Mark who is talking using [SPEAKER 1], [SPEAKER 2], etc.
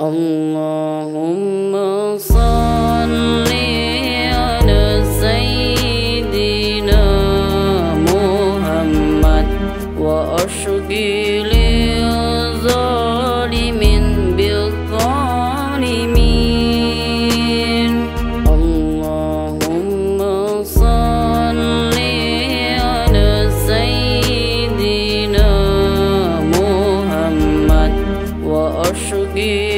[SPEAKER 1] اللهم صل على سيدنا محمد وأشغل الظالمين بالظالمين. اللهم صل على سيدنا محمد وأشغل